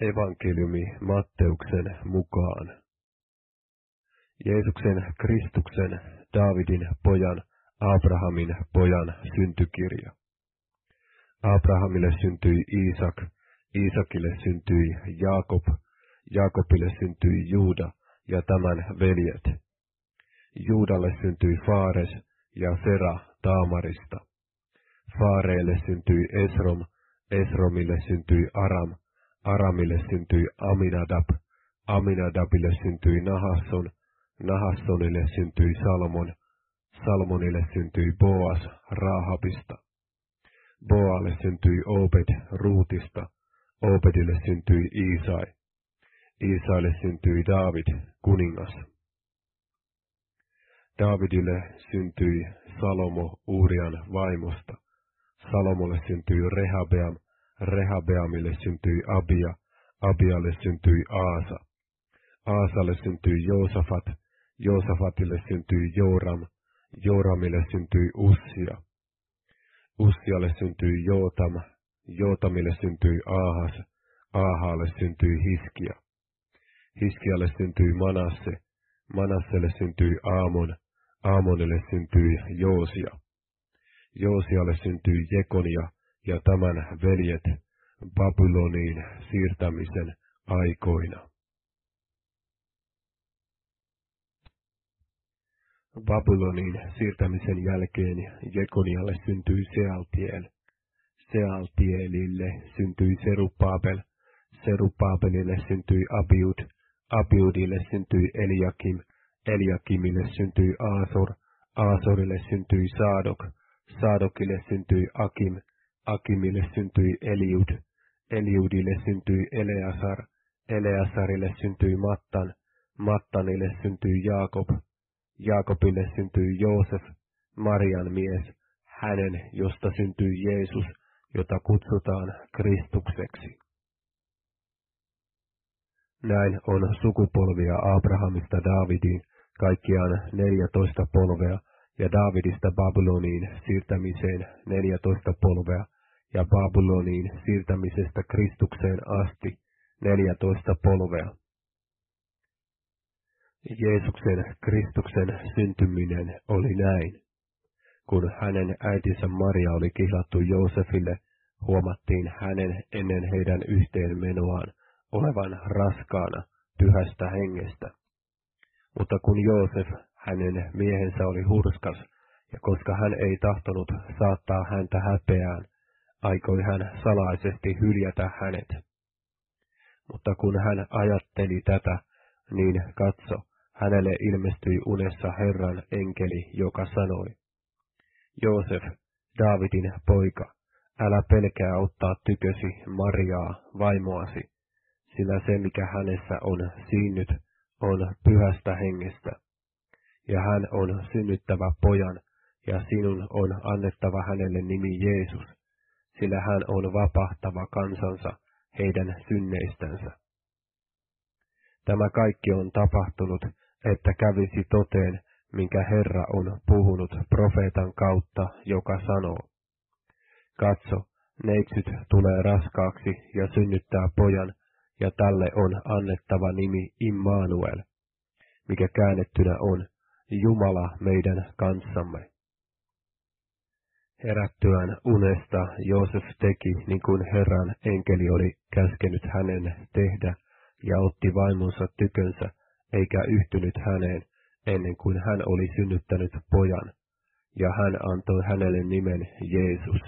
Evankeliumi Matteuksen mukaan. Jeesuksen Kristuksen, Daavidin pojan, Abrahamin pojan syntykirja. Abrahamille syntyi Iisak, Iisakille syntyi Jaakob, Jaakobille syntyi Juuda ja tämän veljet. Juudalle syntyi Faares ja Sera Taamarista. Faareelle syntyi Esrom, Esromille syntyi Aram, Aramille syntyi Aminadab, Aminadabille syntyi Nahasson, Nahassonille syntyi Salmon, Salmonille syntyi Boas Rahabista. Boalle syntyi Obed Ruutista, Obedille syntyi Iisai. Iisaille syntyi David, kuningas. Davidille syntyi Salomo Uurian vaimosta. Salomolle syntyi Rehabeam, Rehabeamille syntyi Abia, Abialle syntyi Aasa. Aasalle syntyi Joosafat, Joosafatille syntyi Jooram, Jooramille syntyi Ussia. Ussialle syntyi Jootam, Jootamille syntyi Aahas, Aahaalle syntyi Hiskia. Hiskialle syntyi Manasse, Manasselle syntyi Aamon, Aamonille syntyi Joosia. Joosialle syntyi Jekonia, ja tämän veljet Babyloniin siirtämisen aikoina. Babyloniin siirtämisen jälkeen Jekonialle syntyi Sealtiel. Sealtielille syntyi Serupabel. Serupabelille syntyi Abiud. Abiudille syntyi Eliakim. Eliakimille syntyi Aasor. Aasorille syntyi Saadok. Saadokille syntyi Akim. Akimille syntyi Eliud, Eliudille syntyi Eleasar, Eleasarille syntyi Mattan, Mattanille syntyi Jaakob, Jaakobille syntyi Joosef, Marian mies, hänen, josta syntyi Jeesus, jota kutsutaan Kristukseksi. Näin on sukupolvia Abrahamista Daavidiin, kaikkiaan neljätoista polvea, ja Daavidista Babyloniin siirtämiseen neljätoista polvea, ja Babyloniin siirtämisestä Kristukseen asti neljätoista polvea. Jeesuksen Kristuksen syntyminen oli näin. Kun hänen äitinsä Maria oli kihlattu Joosefille, huomattiin hänen ennen heidän yhteenmenoaan olevan raskaana pyhästä hengestä. Mutta kun Joosef, hänen miehensä, oli hurskas, ja koska hän ei tahtonut saattaa häntä häpeään, aikoi hän salaisesti hyljätä hänet. Mutta kun hän ajatteli tätä, niin katso, hänelle ilmestyi unessa Herran enkeli, joka sanoi, Joosef, Daavidin poika, älä pelkää ottaa tykösi Mariaa, vaimoasi, sillä se, mikä hänessä on siinnyt, on pyhästä hengestä. Ja hän on synnyttävä pojan, ja sinun on annettava hänelle nimi Jeesus, sillä hän on vapahtava kansansa heidän synneistänsä. Tämä kaikki on tapahtunut, että kävisi toteen, minkä Herra on puhunut profeetan kautta, joka sanoo. Katso, neitsyt tulee raskaaksi ja synnyttää pojan, ja tälle on annettava nimi Immanuel, mikä käännettynä on Jumala meidän kanssamme. Herättyään unesta Joosef teki niin kuin Herran enkeli oli käskenyt hänen tehdä, ja otti vaimonsa tykönsä, eikä yhtynyt häneen, ennen kuin hän oli synnyttänyt pojan, ja hän antoi hänelle nimen Jeesus.